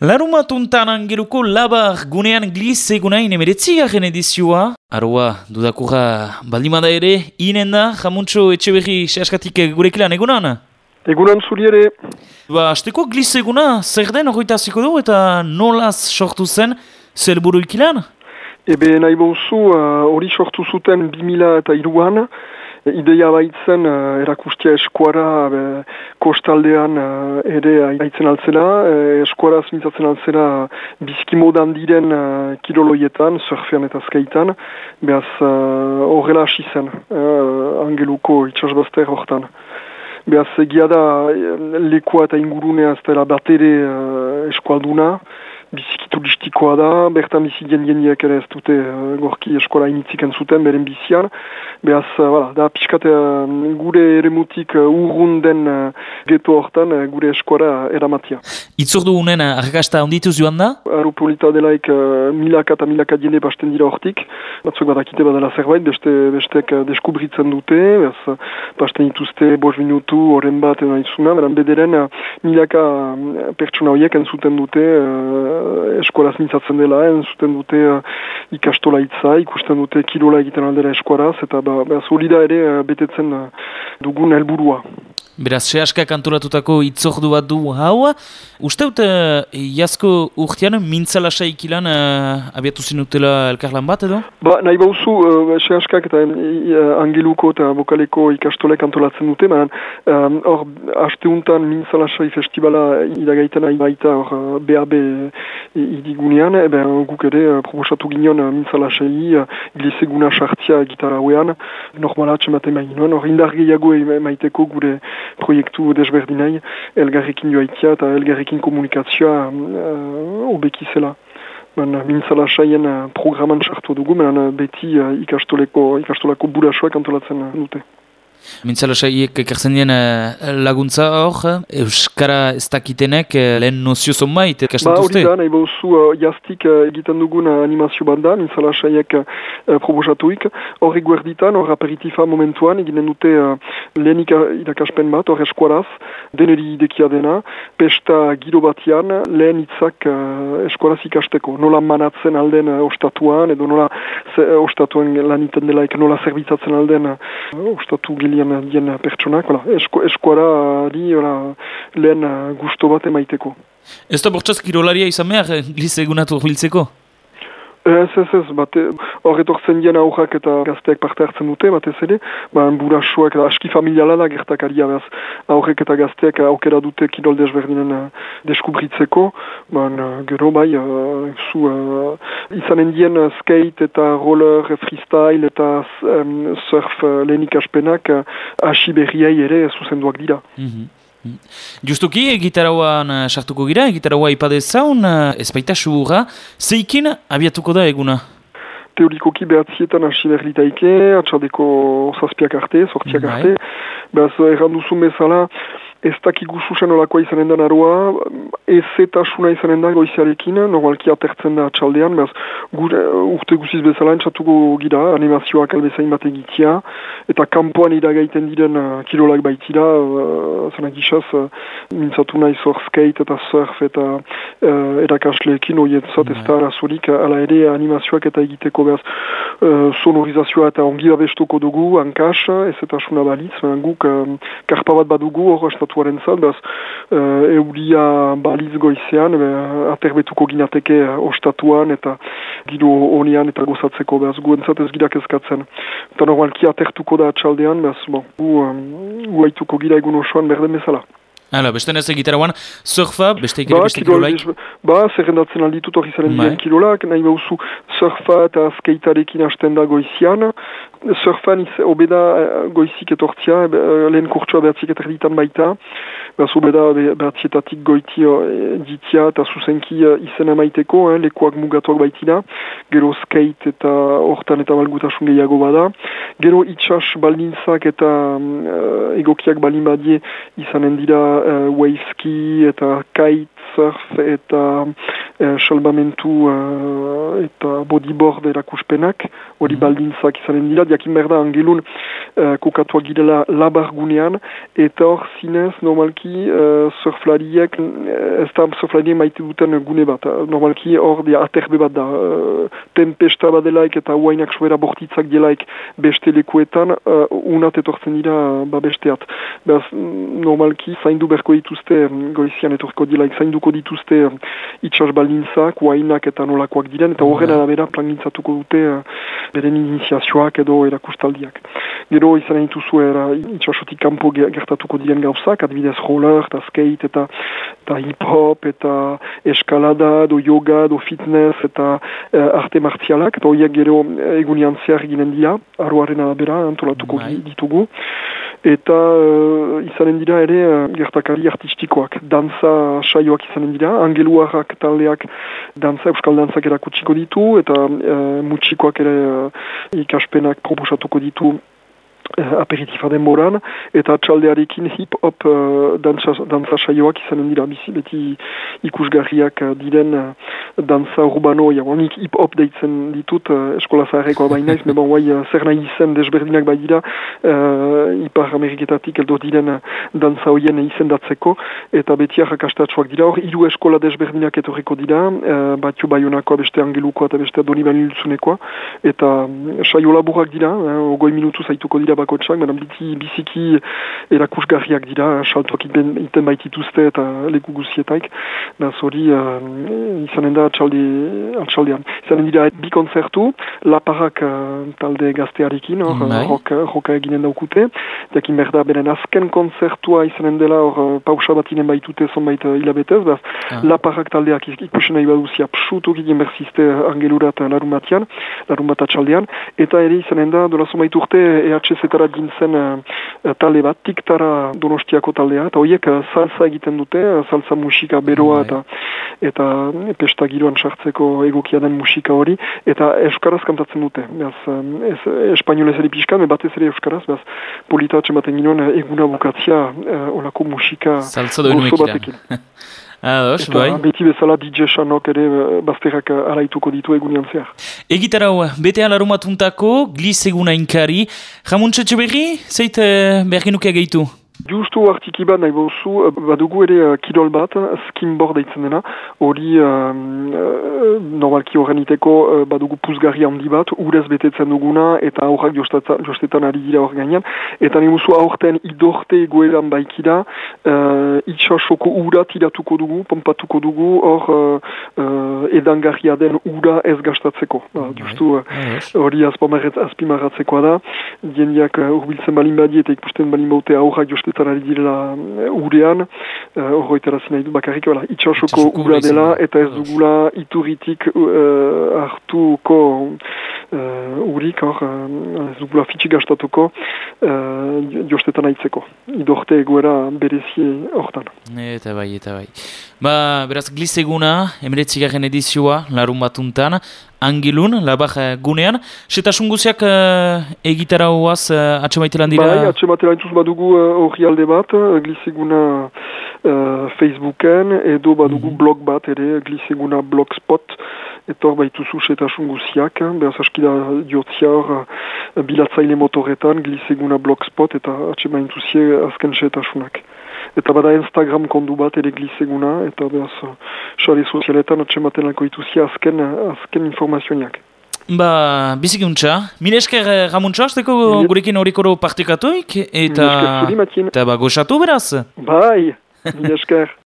Larumatuntan angeruko labar gunean gliz egunain emeretzigarren edizioa. Arua, dudakura baldimada ere, inen da, jamuntxo etxe berri sehaskatik gurekilan egunan? Egunan zuri ere. Ba, azteko gliz eguna, zer den horreta ziko du eta nolaz sortu zen, zer buru ikilan? Ebe nahi bozu, uh, hori sortu zuten 2000 eta iruan, Ideia baitzen uh, erakustia eskuara be, kostaldean uh, ere aitzen altzela, uh, eskuara zintzatzen altzela bizkimodan diren kiroloietan, surfean eta skaitan, behaz horrela hasi zen, angeluko itxasbazter horretan. Behaz egia da lekua eta ingurunea ez dela bat ere uh, eskualduna, biziki turistikoa da, bertan bizi jendiak ere ez dute uh, gorki eskola initzik entzuten beren bizian. Beaz, uh, da pixkate uh, gure ere mutik uh, urrun den uh, geto hortan uh, gure eskola eramatia. Itzordu unen uh, argasta ondituz joan da? Aeropolita delaik uh, milaka eta milaka jende basten dira hortik. Batzuk badakite badala zerbait, beste bestek uh, deskubritzen dute. Beaz, uh, basten dituzte bos minutu, horren bat edo izuna. Beran bederen uh, milaka uh, pertsona horiek entzuten dute uh, eskolaz mintzatzen dela, entzuten dute uh, ikastola itza, ikusten dute kilola egiten aldera eskolaz, eta ba, ba solida ere uh, betetzen uh, dugun helburua. Beraz, sehaska kantoratutako itzordu bat du hau. Uste dut, uh, jasko urtean, mintzala saikilan uh, abiatu zinutela elkarlan bat edo? Ba, nahi bauzu, uh, sehaskak eta uh, angeluko eta bokaleko ikastolek antolatzen dute, hor, um, hasteuntan mintzala sai festivala idagaiten nahi baita hor uh, BAB idigunean, ebe guk ere uh, proposatu ginen uh, mintzala sai, uh, gliseguna sartia gitarra huean, normala txematen main, hor indar gehiago maiteko gure proiektu desberdinai, elgarrekin joaitia eta elgarrekin komunikazioa uh, obeki zela. Ben, mintzala saien uh, programan sartu dugu, men uh, beti uh, ikastoleko, ikastolako burasoak antolatzen uh, dute. Mintzalo saiek ekartzen dien eh, laguntza hor, Euskara ez dakitenek eh, lehen nozio zonbait, ba, duzte? Ba, hori da, nahi bauzu uh, jaztik uh, egiten dugun animazio banda, mintzala saiek uh, proposatuik. Horri guerditan, hor aperitifa momentuan, eginen dute uh, lehenik irakaspen bat, hor eskuaraz, deneri idekia dena, pesta giro batian, lehen itzak uh, eskuaraz ikasteko. Nola manatzen alden uh, ostatuan, edo nola uh, ostatuan laniten delaik, nola zerbitzatzen alden uh, ostatu gili dien, pertsonak, esko, eskuara di lehen uh, gusto bat emaiteko. Ez da bortzaz kirolaria izan behar, glize egunatu hiltzeko? Ez, ez, ez, bate, horretortzen dien aurrak eta gazteak parte hartzen dute, batez ere, ba, burasoak, aski familiala da gertakaria, behaz, aurrek eta gazteak aukera dute kirol desberdinen uh, deskubritzeko, ba, gero bai, uh, zu, uh, izanen dien skate eta roller, freestyle eta um, surf uh, lehenik aspenak, uh, asi berriai ere zuzenduak dira. Mm Justuki, gitarauan uh, sartuko gira, gitaraua ipadezaun, uh, ez baita suhura, zeikin abiatuko da eguna? Teorikoki behatzietan hasi berlitaike, atxadeko zazpiak arte, sortziak arte, behaz erranduzu bezala, ez dakigu susen olakoa izanen da naroa, ez eta suna izanen da goiziarekin, normalki atertzen da txaldean, behaz, gure, urte guziz bezala entzatuko gira, animazioak albezain bat egitea, eta kampoan iragaiten diren uh, kirolak baitira, uh, zena gixaz, uh, mintzatu nahi zor skate eta surf eta uh, erakasleekin, oietzat ez da arazorik, ala ere animazioak eta egiteko behaz, uh, sonorizazioa eta ongi abestuko dugu, hankas, ez eta suna balitz, guk um, karpa bat badugu, hor, estatuaren zan, behaz, uh, euria baliz goizean, be, aterbetuko ginateke uh, ostatuan eta giro honian eta gozatzeko, behaz, gu entzat ez girak ezkatzen. Eta normalki atertuko da atxaldean, behaz, bon, gu, um, gu haituko gira egun osoan berden bezala. Hala, beste nez egitaragoan, surfa, beste ikere ba, beste kirolaik? Ba, zerrendatzen alditut hori zaren diren kirolak, nahi behuzu surfa eta skatearekin hasten da goizian. Surfan iz, obeda eh, goizik etortzia, eh, lehen kurtsua behatzik eterditan baita. Beraz, obeda behatzietatik goiti eh, ditia eta zuzenki izen emaiteko, eh, lekuak mugatuak baitira. Gero skate eta hortan eta balgutasun gehiago bada. Gero itxas baldintzak eta uh, egokiak balin badie izanen dira uh, wave ski eta kite surf eta salbamentu eta bodyboard erakuspenak, hori mm baldintzak izanen dira, diakin berda angelun uh, kokatuak girela labar gunean, eta hor zinez normalki uh, surflariek, ez da surflariek maite duten gune bat, normalki hor dia aterbe bat da, uh, tempesta badelaik eta huainak sobera bortitzak delaik beste lekuetan, uh, unat etortzen dira ba besteat. Beraz, normalki zaindu berko dituzte, goizian etorko delaik, zainduko dituzte itxas baldintzak, huainak eta nolakoak diren, eta horren arabera plangintzatuko dute beren iniziazioak edo erakustaldiak. Gero izan egin duzu era itxasotik kanpo gertatuko diren gauzak, adibidez roller, eta skate, eta, eta hip-hop, eta eskalada, do yoga, do fitness, eta uh, arte martialak, eta horiek gero egunian zehar ginen dira, arroaren arabera antolatuko bai. ditugu eta uh, izanen dira ere uh, gertakari artistikoak. Danza saioak izanen dira, angeluarrak taldeak danza, euskal dantzak erakutsiko ditu, eta uh, mutxikoak ere uh, ikaspenak proposatuko ditu aperitifa denboran, eta txaldearekin hip-hop uh, dantza saioak izanen dira, bizi beti ikusgarriak uh, diren uh, dantza urbano, ja, nik hip-hop deitzen ditut uh, eskola zaharrekoa bainaiz, me bon, uh, zer nahi izen desberdinak bai dira, uh, ipar ameriketatik eldo diren uh, dantza hoien izendatzeko, eta beti arrakastatxoak dira, hor, hiru eskola desberdinak etorriko dira, uh, batio baionakoa, beste angelukoa eta beste doni baniltzunekoa, eta um, saio laburak dira, uh, ogoi minutu zaituko dira bakotsak, baina biti biziki erakusgarriak dira, saltoak iten, baitituzte eta leku guzietaik, da zori uh, izanen da atxaldi, atxaldean. Izanen dira bi konzertu, laparrak uh, talde gaztearekin, hor, mm -hmm. roka eginen daukute, jakin berda beren azken konzertua izanen dela hor pausa bat inen baitute zonbait uh, hilabetez, baz, ah. laparrak taldeak ikusen nahi baduzia psutuk egin berzizte angelurat larun batian, larun bat atxaldean, eta ere izanen da, dola zonbait urte EHZ eta gintzen uh, talde bat, tiktara donostiako taldea, eta horiek uh, salsa egiten dute, uh, salsa musika beroa mm eta eta pesta giroan sartzeko egokia den musika hori, eta euskaraz kantatzen dute. Beaz, ez, espainolez ere pixkan, batez ere euskaraz, beaz, polita atxematen ginoen eguna bukatzia uh, olako musika gozo batekin. Ados, eta bai. beti bezala DJ Shanok ere bazterrak araituko ditu egunean zehar. Egitarau, bete alarumatuntako, gliz eguna inkari. Jamuntxe berri, zeit behar genuke gehitu? Justu artiki bat nahi bozu, eh, badugu ere uh, kirol bat, skimboard eitzen dena, hori uh, normalki horren iteko uh, badugu puzgarri handi bat, urez betetzen duguna, eta aurrak jostetan ari dira hor gainean, eta nahi bozu aurten idorte egoeran baikira, uh, itxasoko ura tiratuko dugu, pompatuko dugu, hor uh, edangarria den ura ez gastatzeko. Ba, bai. justu hori uh, azpimarratzekoa da, diendiak uh, urbiltzen balin badi eta ikusten balin baute aurrak urtetan ari direla uh, urean, uh, nahi du bakarrik, wala, itxasoko ura dela, eta ez dugula iturritik uh, hartuko uh, urik, hor, uh, ez dugula fitxik gastatuko uh, jostetan aitzeko. Idorte egoera berezie hortan. Eta bai, eta bai. Ba, beraz, glizeguna, emeretzigaren edizioa, larun batuntan, angilun, labar gunean. Setasun guziak uh, egitara hoaz uh, atxemaitelan dira? Bai, atxemaitelan dituz badugu hori uh, alde bat, glizeguna uh, Facebooken, edo badugu mm blog bat ere, glizeguna blogspot, eta hor baituzu setasun guziak, beraz askida diotzia hor uh, bilatzaile motoretan, glizeguna blogspot, eta atxemaituzie azken setasunak eta bada Instagram kondu bat ere glizeguna, eta behaz, xare sozialetan atxematen lako ituzia azken, azken informazioak. Ba, bizikuntza, mire esker gamuntza, azteko gurekin horikoro partikatuik, eta, eta ba, goxatu beraz? Bai, mire esker.